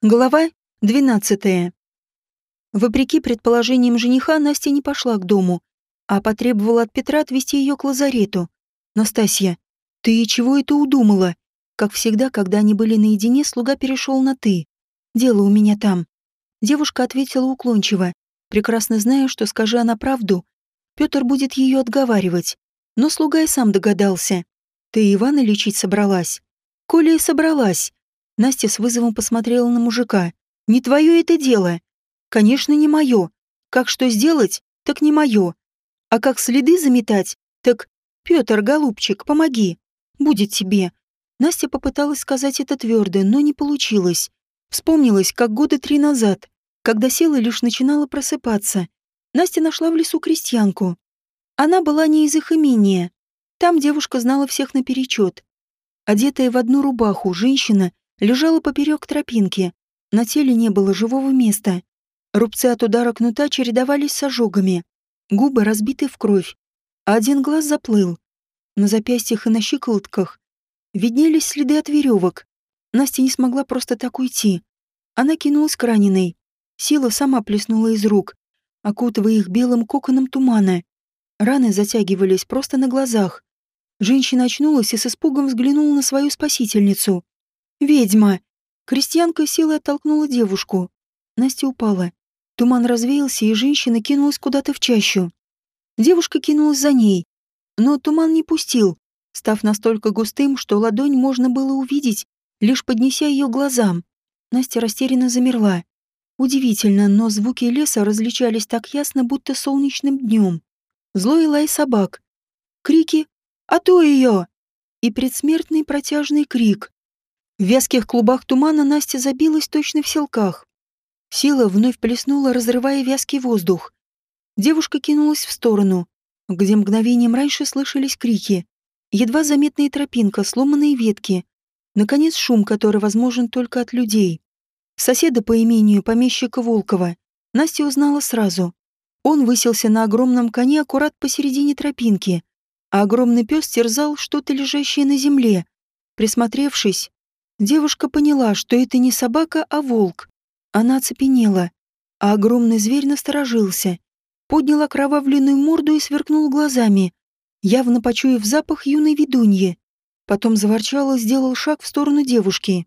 Глава 12. Вопреки предположениям жениха, Настя не пошла к дому, а потребовала от Петра отвезти ее к лазарету. «Настасья, ты чего это удумала?» Как всегда, когда они были наедине, слуга перешел на «ты». «Дело у меня там». Девушка ответила уклончиво, прекрасно зная, что, скажи она правду, Петр будет ее отговаривать. Но слуга и сам догадался. «Ты Ивана лечить собралась?» «Коля и собралась», Настя с вызовом посмотрела на мужика. «Не твое это дело». «Конечно, не мое. Как что сделать, так не мое. А как следы заметать, так... Петр, голубчик, помоги. Будет тебе». Настя попыталась сказать это твердо, но не получилось. Вспомнилось, как года три назад, когда сила лишь начинала просыпаться. Настя нашла в лесу крестьянку. Она была не из их имения. Там девушка знала всех наперечет. Одетая в одну рубаху, женщина лежала поперек тропинки. На теле не было живого места. Рубцы от удара кнута чередовались с ожогами. Губы разбиты в кровь, а один глаз заплыл. На запястьях и на щиколотках виднелись следы от веревок. Настя не смогла просто так уйти. Она кинулась к раненой. Сила сама плеснула из рук, окутывая их белым коконом тумана. Раны затягивались просто на глазах. Женщина очнулась и с испугом взглянула на свою спасительницу. «Ведьма!» Крестьянка силой оттолкнула девушку. Настя упала. Туман развеялся, и женщина кинулась куда-то в чащу. Девушка кинулась за ней. Но туман не пустил, став настолько густым, что ладонь можно было увидеть, лишь поднеся ее глазам. Настя растерянно замерла. Удивительно, но звуки леса различались так ясно, будто солнечным днем. Злой лай собак. Крики «А то ее!» и предсмертный протяжный крик. В вязких клубах тумана Настя забилась точно в селках. Сила вновь плеснула, разрывая вязкий воздух. Девушка кинулась в сторону, где мгновением раньше слышались крики. Едва заметная тропинка, сломанные ветки. Наконец шум, который возможен только от людей. Соседа по имению помещика Волкова Настя узнала сразу. Он высился на огромном коне аккурат посередине тропинки, а огромный пес терзал что-то лежащее на земле. Присмотревшись, Девушка поняла, что это не собака, а волк. Она оцепенела, а огромный зверь насторожился. Поднял окровавленную морду и сверкнул глазами, явно почуяв запах юной ведуньи. Потом заворчал и сделал шаг в сторону девушки.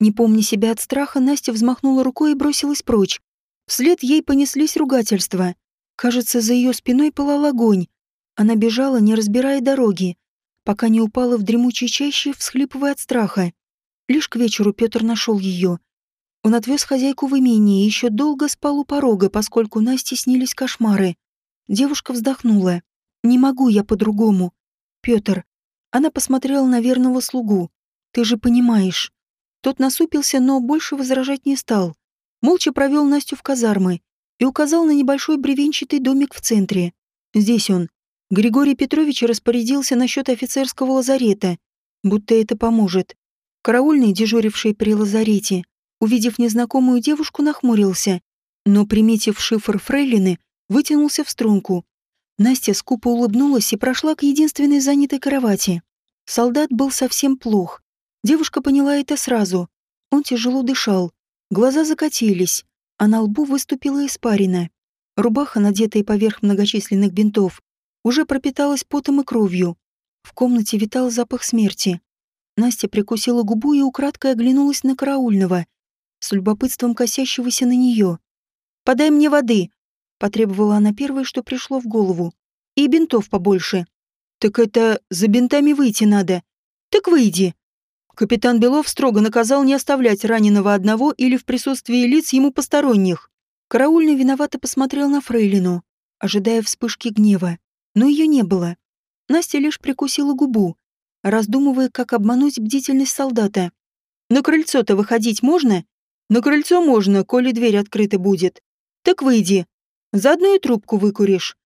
Не помня себя от страха, Настя взмахнула рукой и бросилась прочь. Вслед ей понеслись ругательства. Кажется, за ее спиной пылал огонь. Она бежала, не разбирая дороги, пока не упала в дремучей чаще, всхлипывая от страха. Лишь к вечеру Петр нашел ее. Он отвез хозяйку в имение и еще долго спал у порога, поскольку Насте снились кошмары. Девушка вздохнула. «Не могу я по-другому. Петр». Она посмотрела на верного слугу. «Ты же понимаешь». Тот насупился, но больше возражать не стал. Молча провел Настю в казармы и указал на небольшой бревенчатый домик в центре. Здесь он. Григорий Петрович распорядился насчет офицерского лазарета, будто это поможет. Караульный, дежуривший при лазарете, увидев незнакомую девушку, нахмурился, но, приметив шифр фрейлины, вытянулся в струнку. Настя скупо улыбнулась и прошла к единственной занятой кровати. Солдат был совсем плох. Девушка поняла это сразу. Он тяжело дышал, глаза закатились, а на лбу выступила испарина. Рубаха, надетая поверх многочисленных бинтов, уже пропиталась потом и кровью. В комнате витал запах смерти. Настя прикусила губу и украдкой оглянулась на караульного, с любопытством косящегося на нее. «Подай мне воды!» — потребовала она первое, что пришло в голову. «И бинтов побольше». «Так это за бинтами выйти надо». «Так выйди». Капитан Белов строго наказал не оставлять раненого одного или в присутствии лиц ему посторонних. Караульный виновато посмотрел на Фрейлину, ожидая вспышки гнева. Но ее не было. Настя лишь прикусила губу, раздумывая, как обмануть бдительность солдата. «На крыльцо-то выходить можно?» «На крыльцо можно, коли дверь открыта будет. Так выйди. Заодно и трубку выкуришь».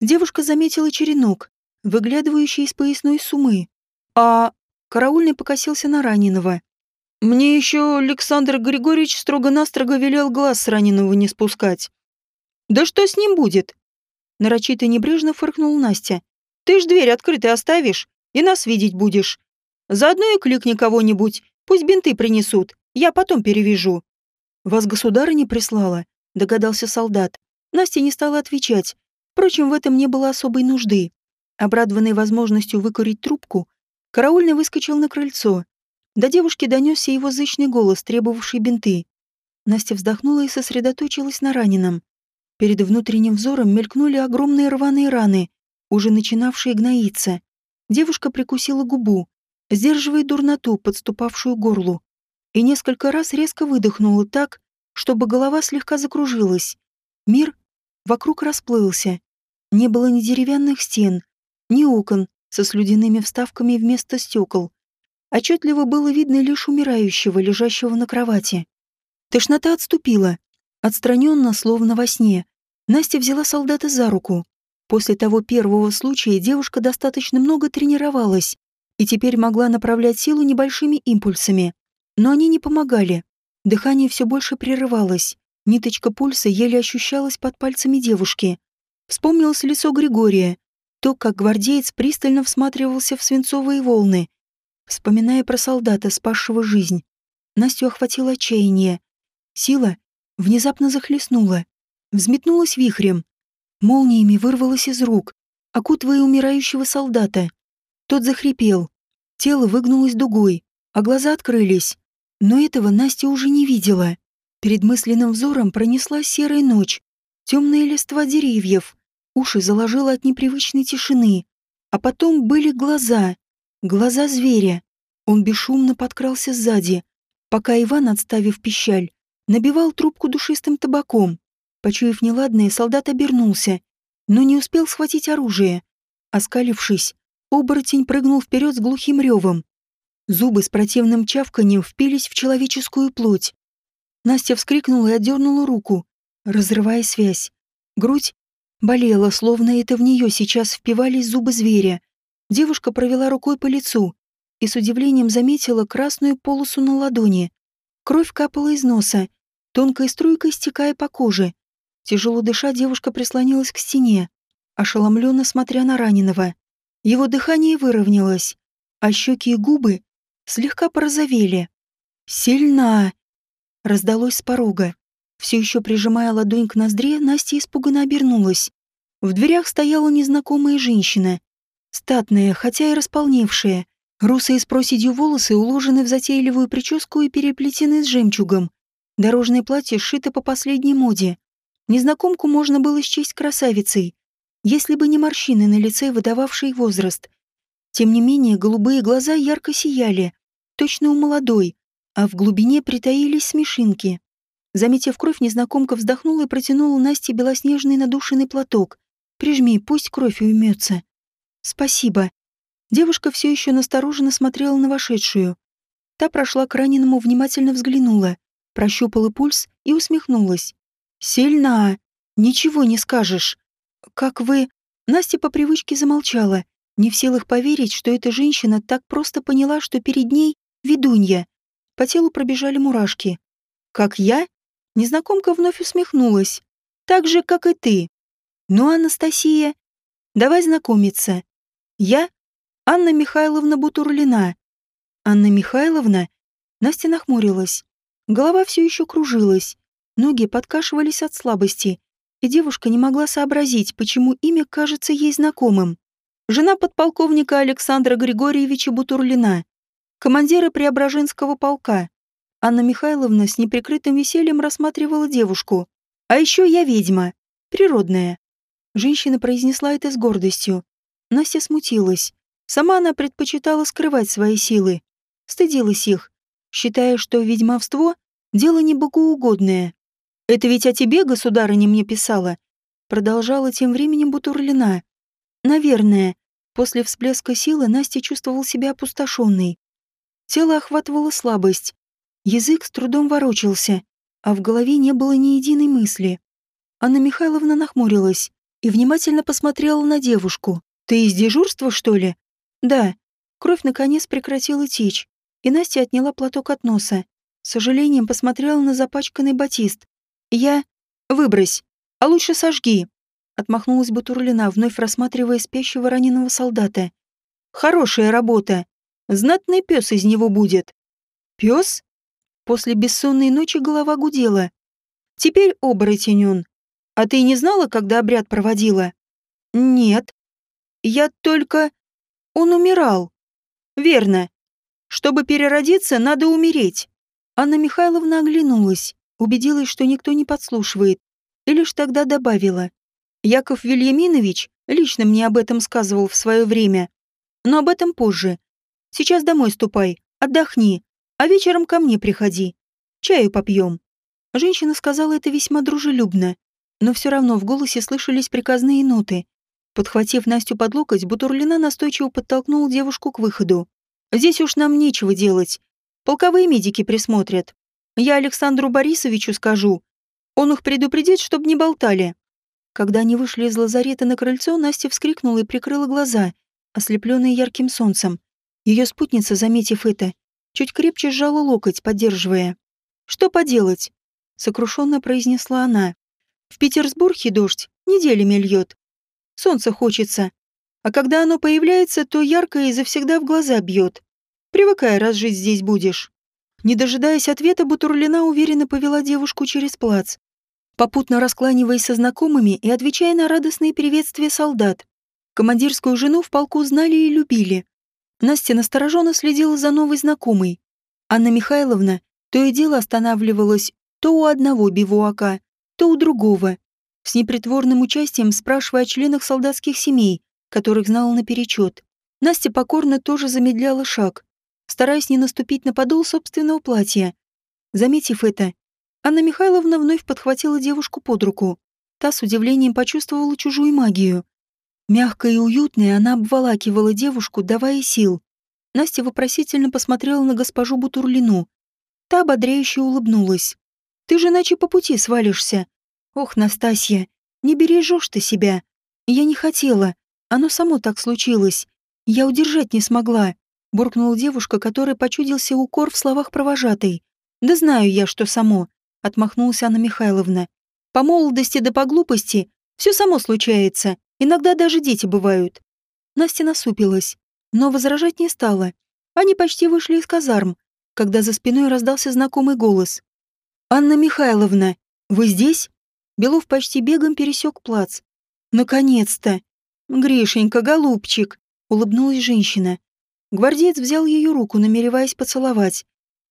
Девушка заметила черенок, выглядывающий из поясной сумы. А караульный покосился на раненого. «Мне еще Александр Григорьевич строго-настрого велел глаз с раненого не спускать». «Да что с ним будет?» Нарочито небрежно фыркнул Настя. «Ты ж дверь открытой оставишь, и нас видеть будешь. Заодно и кликни кого-нибудь, пусть бинты принесут, я потом перевяжу. «Вас государыня прислала?» — догадался солдат. Настя не стала отвечать. Впрочем, в этом не было особой нужды. Обрадованный возможностью выкурить трубку, караульный выскочил на крыльцо. До девушки донесся его зычный голос, требовавший бинты. Настя вздохнула и сосредоточилась на раненом. Перед внутренним взором мелькнули огромные рваные раны, уже начинавшие гноиться. Девушка прикусила губу, сдерживая дурноту, подступавшую к горлу, и несколько раз резко выдохнула так, чтобы голова слегка закружилась. Мир вокруг расплылся. Не было ни деревянных стен, ни окон со слюдяными вставками вместо стекол. Отчетливо было видно лишь умирающего, лежащего на кровати. Тошнота отступила. Отстраненно, словно во сне, Настя взяла солдата за руку. После того первого случая девушка достаточно много тренировалась и теперь могла направлять силу небольшими импульсами. Но они не помогали. Дыхание все больше прерывалось. Ниточка пульса еле ощущалась под пальцами девушки. Вспомнилось лицо Григория, то, как гвардеец пристально всматривался в свинцовые волны, вспоминая про солдата, спасшего жизнь. Настю охватило отчаяние. Сила внезапно захлестнула, взметнулась вихрем, молниями вырвалась из рук, окутывая умирающего солдата. Тот захрипел, тело выгнулось дугой, а глаза открылись. Но этого Настя уже не видела. Перед мысленным взором пронеслась серая ночь, темные листва деревьев, уши заложило от непривычной тишины. А потом были глаза, глаза зверя. Он бесшумно подкрался сзади, пока Иван, отставив пищаль, набивал трубку душистым табаком. Почуяв неладное, солдат обернулся, но не успел схватить оружие. Оскалившись, оборотень прыгнул вперед с глухим ревом. Зубы с противным чавканием впились в человеческую плоть. Настя вскрикнула и отдернула руку, разрывая связь. Грудь болела, словно это в нее сейчас впивались зубы зверя. Девушка провела рукой по лицу и с удивлением заметила красную полосу на ладони. Кровь капала из носа, тонкой струйкой стекая по коже. Тяжело дыша, девушка прислонилась к стене, ошеломленно смотря на раненого. Его дыхание выровнялось, а щеки и губы слегка порозовели. «Сильна!» раздалось с порога. Все еще прижимая ладонь к ноздре, Настя испуганно обернулась. В дверях стояла незнакомая женщина. Статная, хотя и располневшая. Русые с проседью волосы уложены в затейливую прическу и переплетены с жемчугом. Дорожное платье сшито по последней моде. Незнакомку можно было счесть красавицей, если бы не морщины на лице, выдававшие возраст. Тем не менее, голубые глаза ярко сияли, точно у молодой, а в глубине притаились смешинки. Заметив кровь, незнакомка вздохнула и протянула Насте белоснежный надушенный платок. «Прижми, пусть кровь уймется». «Спасибо». Девушка все еще настороженно смотрела на вошедшую. Та прошла к раненому, внимательно взглянула, прощупала пульс и усмехнулась. «Сильна! Ничего не скажешь. Как вы...» Настя по привычке замолчала, не в силах поверить, что эта женщина так просто поняла, что перед ней ведунья. По телу пробежали мурашки. «Как я?» Незнакомка вновь усмехнулась. «Так же, как и ты. Ну, Анастасия, давай знакомиться. Я Анна Михайловна Бутурлина». «Анна Михайловна?» Настя нахмурилась. Голова все еще кружилась. Ноги подкашивались от слабости, и девушка не могла сообразить, почему имя кажется ей знакомым. Жена подполковника Александра Григорьевича Бутурлина командира Преображенского полка. Анна Михайловна с неприкрытым весельем рассматривала девушку. «А еще я ведьма. Природная». Женщина произнесла это с гордостью. Настя смутилась. Сама она предпочитала скрывать свои силы. Стыдилась их, считая, что ведьмовство — дело небогоугодное. «Это ведь о тебе, государыня, мне писала?» Продолжала тем временем Бутурлина. «Наверное». После всплеска силы Настя чувствовал себя опустошенной. Тело охватывало слабость. Язык с трудом ворочался, а в голове не было ни единой мысли. Анна Михайловна нахмурилась и внимательно посмотрела на девушку. «Ты из дежурства, что ли?» «Да». Кровь наконец прекратила течь, и Настя отняла платок от носа. С сожалением посмотрела на запачканный батист. «Я... Выбрось, а лучше сожги», — отмахнулась Батурлина, вновь рассматривая спящего раненого солдата. «Хорошая работа. Знатный пес из него будет. Пес? После бессонной ночи голова гудела. Теперь оборотень он. А ты не знала, когда обряд проводила? Нет. Я только... Он умирал. Верно. Чтобы переродиться, надо умереть. Анна Михайловна оглянулась, убедилась, что никто не подслушивает, и лишь тогда добавила. Яков Вильяминович лично мне об этом сказывал в свое время. Но об этом позже. Сейчас домой ступай, отдохни, а вечером ко мне приходи. Чаю попьем. Женщина сказала это весьма дружелюбно, но все равно в голосе слышались приказные ноты. Подхватив Настю под локоть, Бутурлина настойчиво подтолкнул девушку к выходу. «Здесь уж нам нечего делать. Полковые медики присмотрят. Я Александру Борисовичу скажу. Он их предупредит, чтобы не болтали». Когда они вышли из лазарета на крыльцо, Настя вскрикнула и прикрыла глаза, ослепленные ярким солнцем. Ее спутница, заметив это, чуть крепче сжала локоть, поддерживая. «Что поделать?» — сокрушенно произнесла она. «В Петербурге дождь неделями льет. Солнце хочется. А когда оно появляется, то ярко и завсегда в глаза бьет. Привыкай, раз жить здесь будешь». Не дожидаясь ответа, Бутурлина уверенно повела девушку через плац, попутно раскланиваясь со знакомыми и отвечая на радостные приветствия солдат. Командирскую жену в полку знали и любили. Настя настороженно следила за новой знакомой. Анна Михайловна то и дело останавливалась то у одного бивуака, то у другого, с непритворным участием спрашивая о членах солдатских семей, которых знала наперечет. Настя покорно тоже замедляла шаг, стараясь не наступить на подол собственного платья. Заметив это, Анна Михайловна вновь подхватила девушку под руку. Та с удивлением почувствовала чужую магию. Мягко и уютная она обволакивала девушку, давая сил. Настя вопросительно посмотрела на госпожу Бутурлину. Та ободряюще улыбнулась. «Ты же иначе по пути свалишься. Ох, Настасья, не бережешь ты себя. Я не хотела. Оно само так случилось. Я удержать не смогла буркнула девушка, которая почудился укор в словах провожатой. «Да знаю я, что само», — отмахнулась Анна Михайловна. «По молодости да по глупости все само случается, иногда даже дети бывают». Настя насупилась, но возражать не стала. Они почти вышли из казарм, когда за спиной раздался знакомый голос. «Анна Михайловна, вы здесь?» Белов почти бегом пересек плац. «Наконец-то!» «Гришенька, голубчик!» — улыбнулась женщина. Гвардеец взял ее руку, намереваясь поцеловать.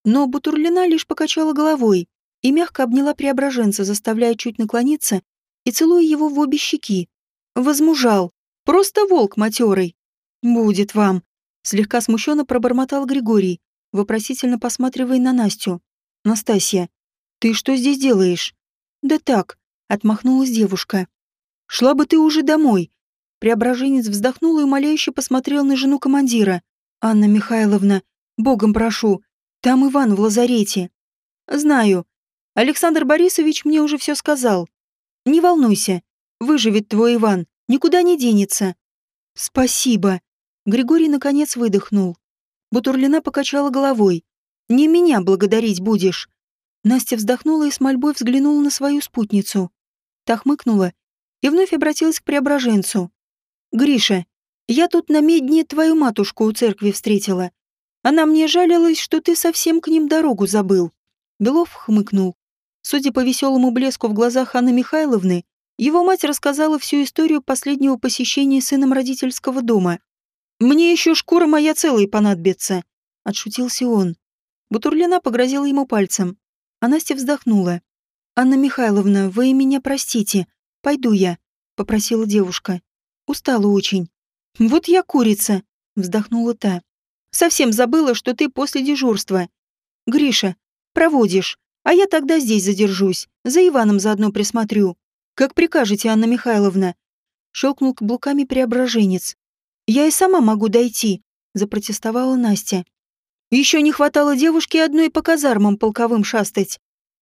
Но Бутурлина лишь покачала головой и мягко обняла преображенца, заставляя чуть наклониться и целуя его в обе щеки. Возмужал. Просто волк матерый. «Будет вам», — слегка смущенно пробормотал Григорий, вопросительно посматривая на Настю. «Настасья, ты что здесь делаешь?» «Да так», — отмахнулась девушка. «Шла бы ты уже домой». Преображенец вздохнул и умоляюще посмотрел на жену командира. «Анна Михайловна, богом прошу, там Иван в лазарете». «Знаю. Александр Борисович мне уже все сказал. Не волнуйся, выживет твой Иван, никуда не денется». «Спасибо». Григорий наконец выдохнул. Бутурлина покачала головой. «Не меня благодарить будешь». Настя вздохнула и с мольбой взглянула на свою спутницу. Та хмыкнула и вновь обратилась к преображенцу. «Гриша, я тут на медне твою матушку у церкви встретила. Она мне жалилась, что ты совсем к ним дорогу забыл». Белов хмыкнул. Судя по веселому блеску в глазах Анны Михайловны, его мать рассказала всю историю последнего посещения сыном родительского дома. «Мне еще шкура моя целая понадобится», — отшутился он. Бутурлина погрозила ему пальцем, а Настя вздохнула. «Анна Михайловна, вы меня простите. Пойду я», — попросила девушка. «Устала очень. «Вот я курица», — вздохнула та. «Совсем забыла, что ты после дежурства. Гриша, проводишь, а я тогда здесь задержусь, за Иваном заодно присмотрю. Как прикажете, Анна Михайловна?» Щелкнул каблуками преображенец. «Я и сама могу дойти», — запротестовала Настя. «Еще не хватало девушке одной по казармам полковым шастать.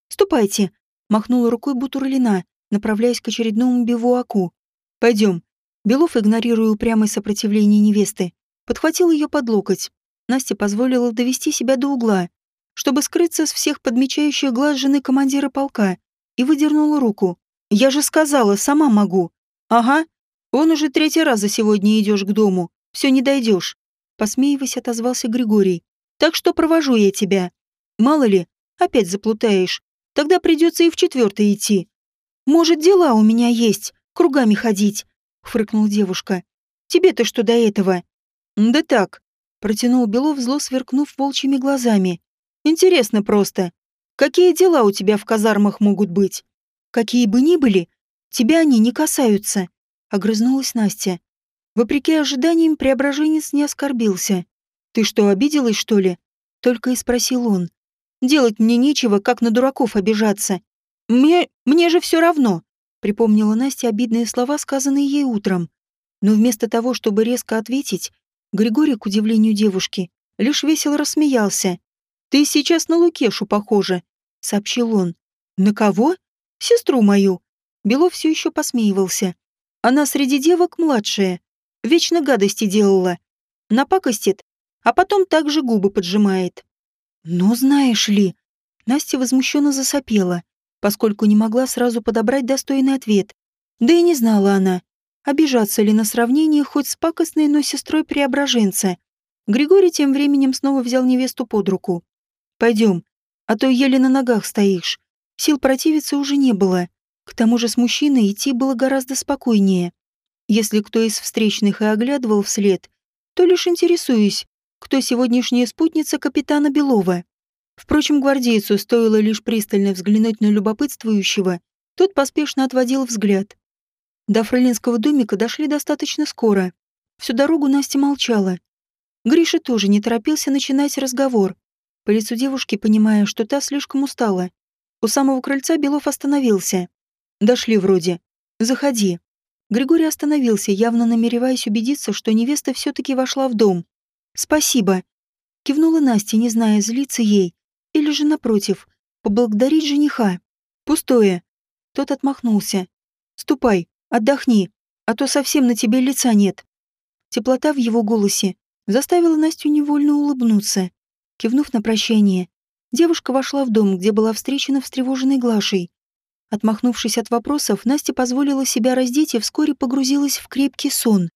Ступайте», — махнула рукой Бутурлина, направляясь к очередному бивуаку. «Пойдем, Белов, игнорируя упрямое сопротивление невесты, подхватил ее под локоть. Настя позволила довести себя до угла, чтобы скрыться с всех подмечающих глаз жены командира полка, и выдернула руку. «Я же сказала, сама могу». «Ага, он уже третий раз за сегодня идешь к дому, все не дойдешь», посмеиваясь, отозвался Григорий. «Так что провожу я тебя. Мало ли, Опять заплутаешь. Тогда придется и в четвертый идти. Может, дела у меня есть, кругами ходить, фыркнул девушка. Тебе-то что до этого? Да так, протянул Белов, зло сверкнув волчьими глазами. Интересно просто. Какие дела у тебя в казармах могут быть? Какие бы ни были, тебя они не касаются, огрызнулась Настя. Вопреки ожиданиям, преображенец не оскорбился. «Ты что, обиделась, что ли?» Только и спросил он. «Делать мне нечего, как на дураков обижаться. Мне... мне же все равно», припомнила Настя обидные слова, сказанные ей утром. Но вместо того, чтобы резко ответить, Григорий, к удивлению девушки, лишь весело рассмеялся. «Ты сейчас на Лукешу похожа», — сообщил он. «На кого?» «Сестру мою». Белов все еще посмеивался. «Она среди девок младшая. Вечно гадости делала. Напакостит, а потом также губы поджимает. «Ну, знаешь ли...» Настя возмущенно засопела, поскольку не могла сразу подобрать достойный ответ. Да и не знала она, обижаться ли на сравнение хоть с пакостной, но сестрой преображенца. Григорий тем временем снова взял невесту под руку. «Пойдем, а то еле на ногах стоишь. Сил противиться уже не было. К тому же с мужчиной идти было гораздо спокойнее. Если кто из встречных и оглядывал вслед, то лишь интересуюсь, кто сегодняшняя спутница капитана Белова. Впрочем, гвардейцу стоило лишь пристально взглянуть на любопытствующего, тот поспешно отводил взгляд. До фрелинского домика дошли достаточно скоро. Всю дорогу Настя молчала. Гриша тоже не торопился начинать разговор. По лицу девушки, понимая, что та слишком устала. У самого крыльца Белов остановился. «Дошли вроде. Заходи». Григорий остановился, явно намереваясь убедиться, что невеста все-таки вошла в дом. «Спасибо», — кивнула Настя, не зная, злиться ей, или же, напротив, поблагодарить жениха. «Пустое». Тот отмахнулся. «Ступай, отдохни, а то совсем на тебе лица нет». Теплота в его голосе заставила Настю невольно улыбнуться. Кивнув на прощание, девушка вошла в дом, где была встречена встревоженной Глашей. Отмахнувшись от вопросов, Настя позволила себя раздеть и вскоре погрузилась в крепкий сон.